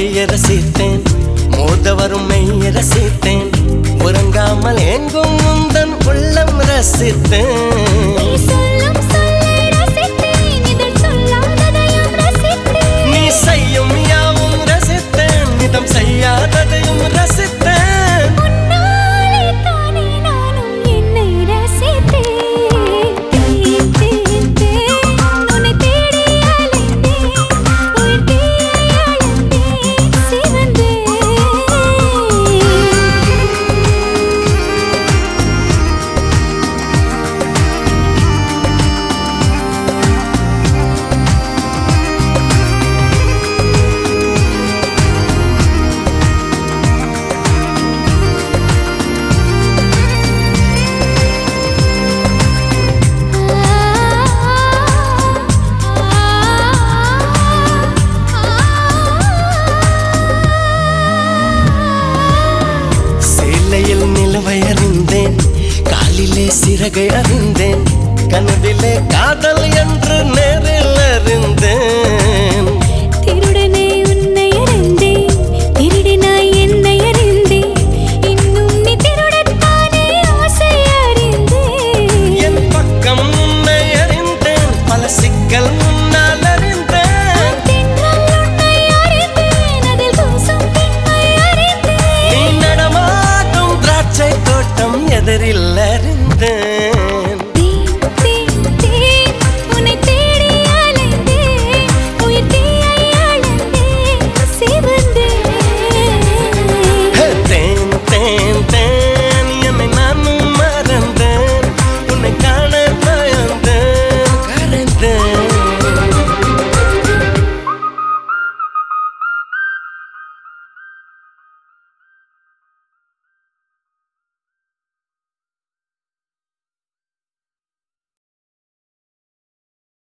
பொய்ய ரசித்தேன் மோதவரும் மெய்ய ரசித்தேன் உறங்காமல் எங்கும் உந்தன் உள்ளம் ரசித்தேன்? Kaderillerinden